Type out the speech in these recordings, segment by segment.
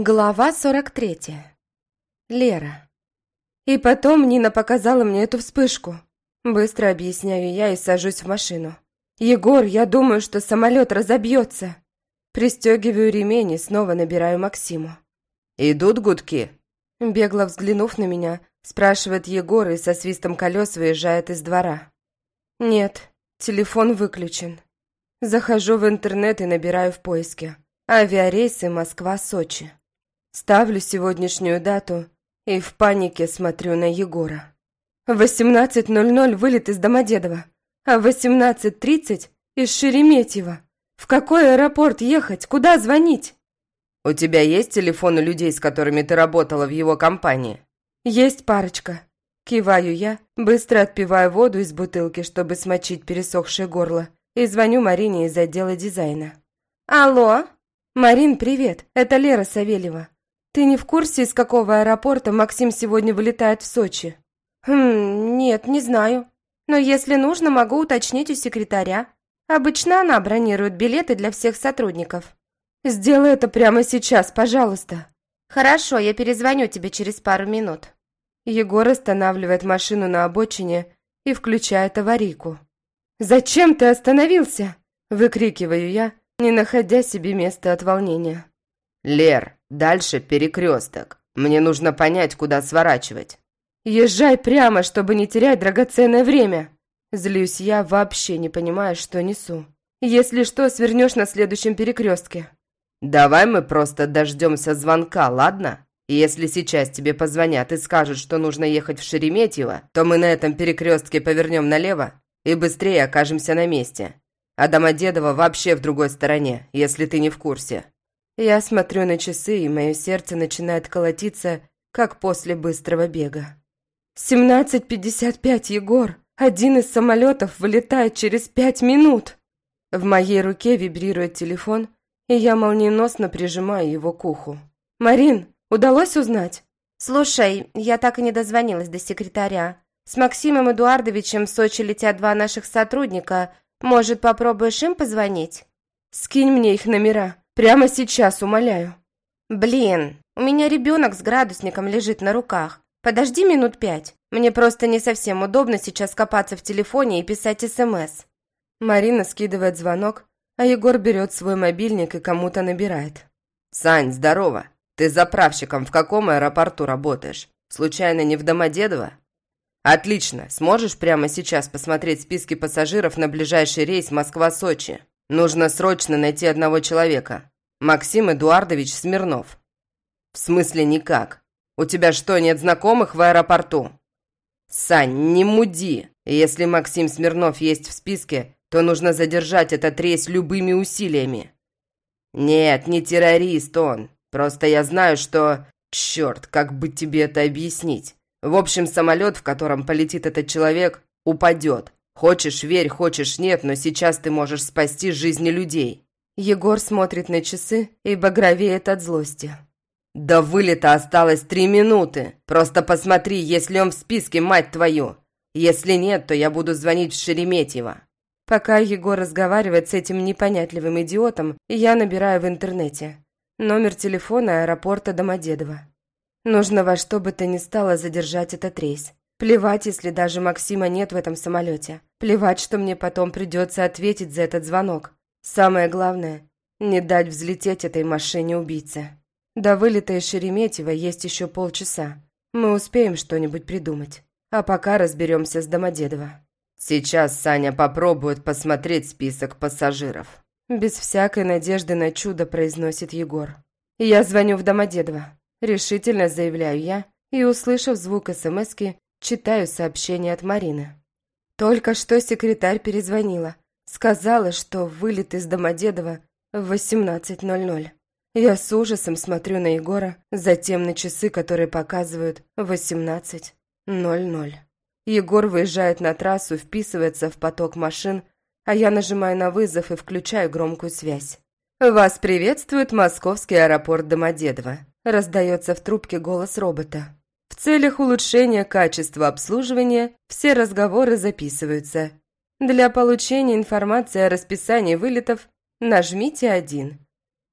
Глава 43. Лера. И потом Нина показала мне эту вспышку. Быстро объясняю я и сажусь в машину. «Егор, я думаю, что самолет разобьется». Пристегиваю ремень и снова набираю Максиму. «Идут гудки?» Бегло взглянув на меня, спрашивает Егор и со свистом колес выезжает из двора. «Нет, телефон выключен». Захожу в интернет и набираю в поиске. Авиарейсы Москва-Сочи. Ставлю сегодняшнюю дату и в панике смотрю на Егора. В 18.00 вылет из Домодедово, а в 18.30 из Шереметьево. В какой аэропорт ехать? Куда звонить? «У тебя есть телефоны людей, с которыми ты работала в его компании?» «Есть парочка». Киваю я, быстро отпиваю воду из бутылки, чтобы смочить пересохшее горло, и звоню Марине из отдела дизайна. «Алло?» «Марин, привет, это Лера Савельева. Ты не в курсе, из какого аэропорта Максим сегодня вылетает в Сочи?» «Хм, нет, не знаю. Но если нужно, могу уточнить у секретаря. Обычно она бронирует билеты для всех сотрудников». «Сделай это прямо сейчас, пожалуйста». «Хорошо, я перезвоню тебе через пару минут». Егор останавливает машину на обочине и включает аварийку. «Зачем ты остановился?» – выкрикиваю я, не находя себе места от волнения. «Лер, дальше перекресток. Мне нужно понять, куда сворачивать». «Езжай прямо, чтобы не терять драгоценное время!» Злюсь я, вообще не понимая, что несу. «Если что, свернешь на следующем перекрестке». «Давай мы просто дождемся звонка, ладно? Если сейчас тебе позвонят и скажут, что нужно ехать в Шереметьево, то мы на этом перекрестке повернем налево и быстрее окажемся на месте. А Домодедово вообще в другой стороне, если ты не в курсе». Я смотрю на часы, и мое сердце начинает колотиться, как после быстрого бега. «Семнадцать пятьдесят пять, Егор! Один из самолетов вылетает через пять минут!» В моей руке вибрирует телефон, и я молниеносно прижимаю его к уху. «Марин, удалось узнать?» «Слушай, я так и не дозвонилась до секретаря. С Максимом Эдуардовичем в Сочи летят два наших сотрудника, может, попробуешь им позвонить? Скинь мне их номера. Прямо сейчас, умоляю. Блин, у меня ребенок с градусником лежит на руках. Подожди минут пять. Мне просто не совсем удобно сейчас копаться в телефоне и писать СМС. Марина скидывает звонок, а Егор берет свой мобильник и кому-то набирает. «Сань, здорово. Ты заправщиком в каком аэропорту работаешь? Случайно не в Домодедово?» «Отлично. Сможешь прямо сейчас посмотреть списки пассажиров на ближайший рейс Москва-Сочи? Нужно срочно найти одного человека. Максим Эдуардович Смирнов». «В смысле никак? У тебя что, нет знакомых в аэропорту?» «Сань, не муди. Если Максим Смирнов есть в списке, то нужно задержать этот рейс любыми усилиями». «Нет, не террорист он. Просто я знаю, что... Черт, как бы тебе это объяснить? В общем, самолет, в котором полетит этот человек, упадет. Хочешь верь, хочешь нет, но сейчас ты можешь спасти жизни людей». Егор смотрит на часы и багровеет от злости. «До вылета осталось три минуты. Просто посмотри, если он в списке, мать твою. Если нет, то я буду звонить в Шереметьево». Пока Егор разговаривает с этим непонятливым идиотом, я набираю в интернете. Номер телефона аэропорта Домодедово. Нужно во что бы то ни стало задержать этот рейс. Плевать, если даже Максима нет в этом самолете. Плевать, что мне потом придется ответить за этот звонок. Самое главное – не дать взлететь этой машине убийцы. До вылета из Шереметьево есть еще полчаса. Мы успеем что-нибудь придумать. А пока разберемся с Домодедово. Сейчас Саня попробует посмотреть список пассажиров. Без всякой надежды на чудо произносит Егор. Я звоню в Домодедово. Решительно заявляю я и, услышав звук СМСки, читаю сообщение от Марины. Только что секретарь перезвонила. Сказала, что вылет из Домодедова в 18.00. Я с ужасом смотрю на Егора, затем на часы, которые показывают 18.00. Егор выезжает на трассу, вписывается в поток машин, а я нажимаю на вызов и включаю громкую связь. «Вас приветствует московский аэропорт Домодедово раздается в трубке голос робота. Целях улучшения качества обслуживания все разговоры записываются. Для получения информации о расписании вылетов нажмите один.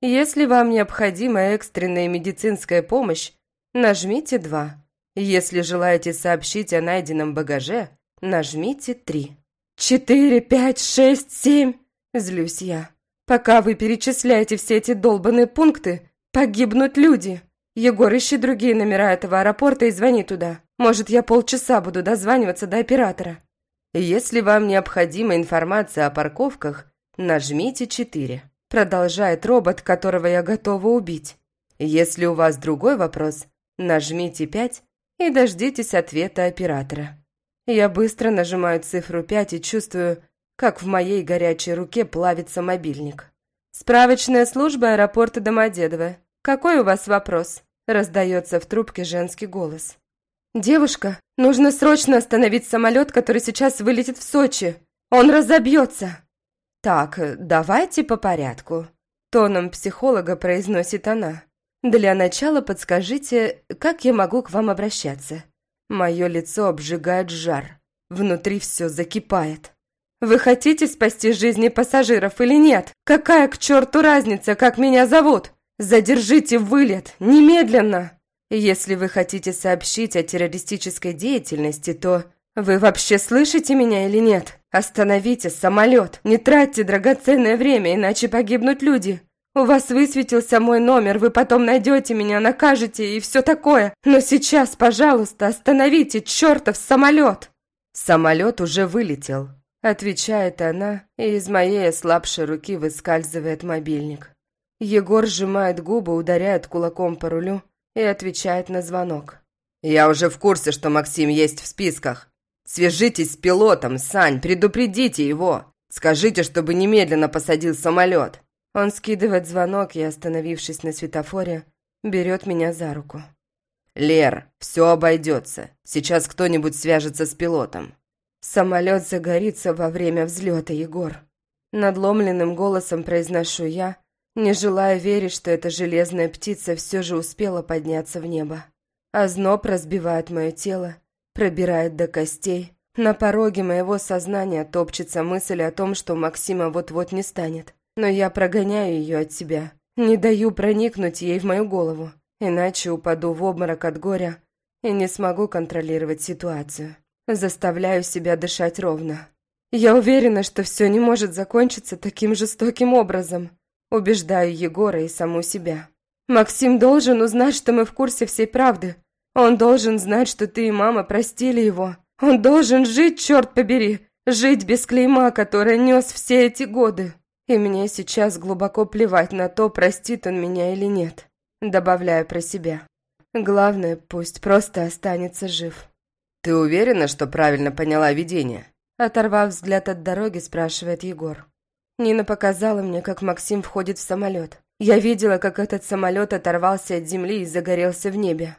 Если вам необходима экстренная медицинская помощь, нажмите 2. Если желаете сообщить о найденном багаже, нажмите 3. «Четыре, пять, шесть, семь!» – злюсь я. «Пока вы перечисляете все эти долбанные пункты, погибнут люди. Егор, ищи другие номера этого аэропорта и звони туда. Может, я полчаса буду дозваниваться до оператора». «Если вам необходима информация о парковках, нажмите 4», – продолжает робот, которого я готова убить. «Если у вас другой вопрос, нажмите 5 и дождитесь ответа оператора». Я быстро нажимаю цифру 5 и чувствую, как в моей горячей руке плавится мобильник. «Справочная служба аэропорта Домодедово. Какой у вас вопрос?» – раздается в трубке женский голос. «Девушка, нужно срочно остановить самолет, который сейчас вылетит в Сочи. Он разобьется!» «Так, давайте по порядку», – тоном психолога произносит она. «Для начала подскажите, как я могу к вам обращаться?» Мое лицо обжигает жар. Внутри все закипает. «Вы хотите спасти жизни пассажиров или нет? Какая к черту разница, как меня зовут? Задержите вылет, немедленно!» Если вы хотите сообщить о террористической деятельности, то... Вы вообще слышите меня или нет? Остановите самолет. Не тратьте драгоценное время, иначе погибнут люди. У вас высветился мой номер, вы потом найдете меня, накажете и все такое. Но сейчас, пожалуйста, остановите чертов самолет. Самолет уже вылетел. Отвечает она, и из моей ослабшей руки выскальзывает мобильник. Егор сжимает губы, ударяет кулаком по рулю, и отвечает на звонок. «Я уже в курсе, что Максим есть в списках. Свяжитесь с пилотом, Сань, предупредите его. Скажите, чтобы немедленно посадил самолет». Он скидывает звонок и, остановившись на светофоре, берет меня за руку. «Лер, все обойдется. Сейчас кто-нибудь свяжется с пилотом». «Самолет загорится во время взлета, Егор». Надломленным голосом произношу я, не желая верить, что эта железная птица все же успела подняться в небо. Озноб разбивает мое тело, пробирает до костей. На пороге моего сознания топчется мысль о том, что Максима вот-вот не станет. Но я прогоняю ее от себя, не даю проникнуть ей в мою голову, иначе упаду в обморок от горя и не смогу контролировать ситуацию. Заставляю себя дышать ровно. Я уверена, что все не может закончиться таким жестоким образом. Убеждаю Егора и саму себя. Максим должен узнать, что мы в курсе всей правды. Он должен знать, что ты и мама простили его. Он должен жить, черт побери, жить без клейма, которое нес все эти годы. И мне сейчас глубоко плевать на то, простит он меня или нет. Добавляю про себя. Главное, пусть просто останется жив. «Ты уверена, что правильно поняла видение?» Оторвав взгляд от дороги, спрашивает Егор. Нина показала мне, как Максим входит в самолет. Я видела, как этот самолет оторвался от земли и загорелся в небе.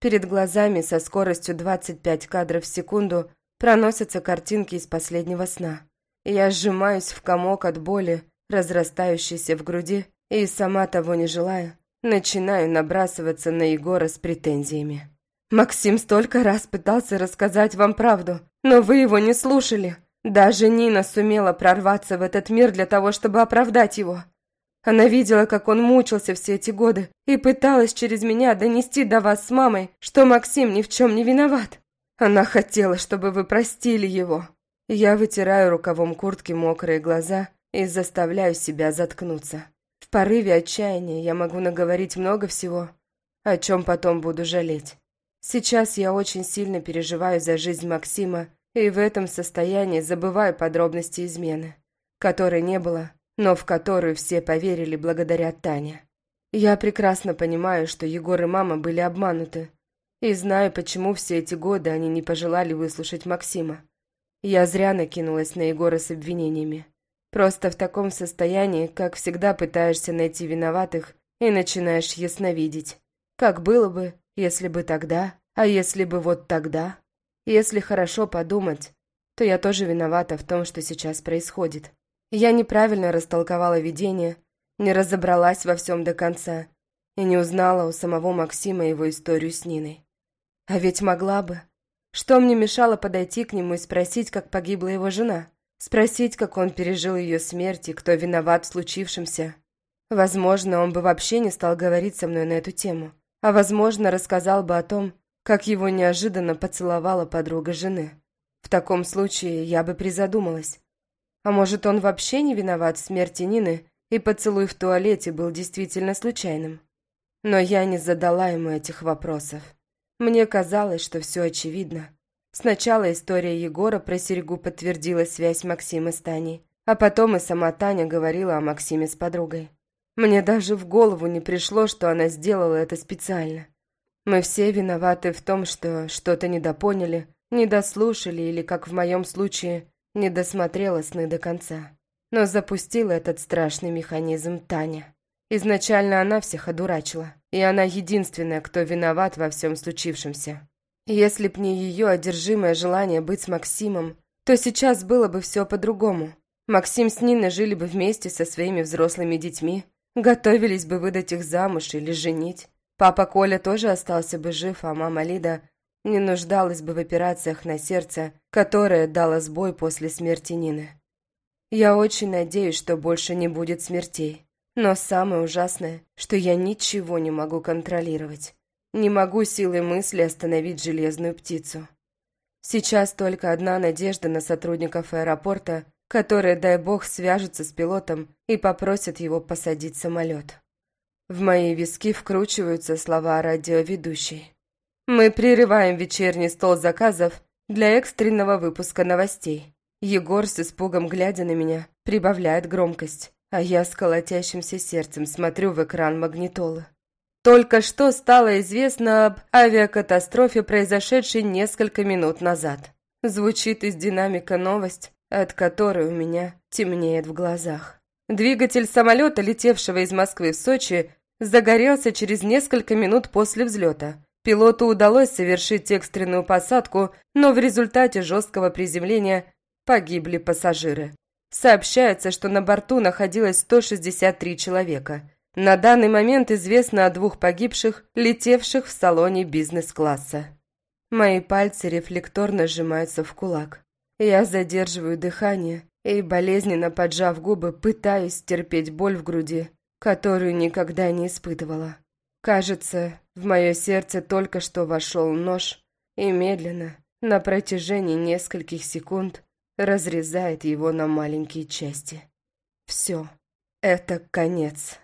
Перед глазами со скоростью 25 кадров в секунду проносятся картинки из последнего сна. Я сжимаюсь в комок от боли, разрастающейся в груди, и, сама того не желая, начинаю набрасываться на Егора с претензиями. «Максим столько раз пытался рассказать вам правду, но вы его не слушали. Даже Нина сумела прорваться в этот мир для того, чтобы оправдать его. Она видела, как он мучился все эти годы и пыталась через меня донести до вас с мамой, что Максим ни в чем не виноват. Она хотела, чтобы вы простили его. Я вытираю рукавом куртки мокрые глаза и заставляю себя заткнуться. В порыве отчаяния я могу наговорить много всего, о чем потом буду жалеть. Сейчас я очень сильно переживаю за жизнь Максима и в этом состоянии забываю подробности измены, которой не было, но в которую все поверили благодаря Тане. Я прекрасно понимаю, что Егор и мама были обмануты, и знаю, почему все эти годы они не пожелали выслушать Максима. Я зря накинулась на Егора с обвинениями. Просто в таком состоянии, как всегда, пытаешься найти виноватых и начинаешь ясновидеть. Как было бы, если бы тогда, а если бы вот тогда? Если хорошо подумать, то я тоже виновата в том, что сейчас происходит. Я неправильно растолковала видение, не разобралась во всем до конца и не узнала у самого Максима его историю с Ниной. А ведь могла бы. Что мне мешало подойти к нему и спросить, как погибла его жена? Спросить, как он пережил ее смерть и кто виноват в случившемся? Возможно, он бы вообще не стал говорить со мной на эту тему. А возможно, рассказал бы о том, как его неожиданно поцеловала подруга жены. В таком случае я бы призадумалась. А может, он вообще не виноват в смерти Нины, и поцелуй в туалете был действительно случайным? Но я не задала ему этих вопросов. Мне казалось, что все очевидно. Сначала история Егора про серьгу подтвердила связь Максима с Таней, а потом и сама Таня говорила о Максиме с подругой. Мне даже в голову не пришло, что она сделала это специально. Мы все виноваты в том, что что-то недопоняли, недослушали или, как в моем случае, не досмотрела сны до конца. Но запустила этот страшный механизм Таня. Изначально она всех одурачила, и она единственная, кто виноват во всем случившемся. Если б не ее одержимое желание быть с Максимом, то сейчас было бы все по-другому. Максим с Ниной жили бы вместе со своими взрослыми детьми, готовились бы выдать их замуж или женить. Папа Коля тоже остался бы жив, а мама Лида не нуждалась бы в операциях на сердце, которое дало сбой после смерти Нины. Я очень надеюсь, что больше не будет смертей. Но самое ужасное, что я ничего не могу контролировать. Не могу силой мысли остановить железную птицу. Сейчас только одна надежда на сотрудников аэропорта, которые, дай бог, свяжутся с пилотом и попросят его посадить самолет. В мои виски вкручиваются слова радиоведущей. Мы прерываем вечерний стол заказов для экстренного выпуска новостей. Егор с испугом глядя на меня прибавляет громкость а я с колотящимся сердцем смотрю в экран магнитолы. Только что стало известно об авиакатастрофе, произошедшей несколько минут назад. Звучит из динамика новость, от которой у меня темнеет в глазах. Двигатель самолета, летевшего из Москвы в Сочи, загорелся через несколько минут после взлета. Пилоту удалось совершить экстренную посадку, но в результате жесткого приземления погибли пассажиры. Сообщается, что на борту находилось 163 человека. На данный момент известно о двух погибших, летевших в салоне бизнес-класса. Мои пальцы рефлекторно сжимаются в кулак. Я задерживаю дыхание и, болезненно поджав губы, пытаюсь терпеть боль в груди, которую никогда не испытывала. Кажется, в мое сердце только что вошел нож и медленно, на протяжении нескольких секунд, разрезает его на маленькие части. Все, это конец.